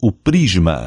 o prisma.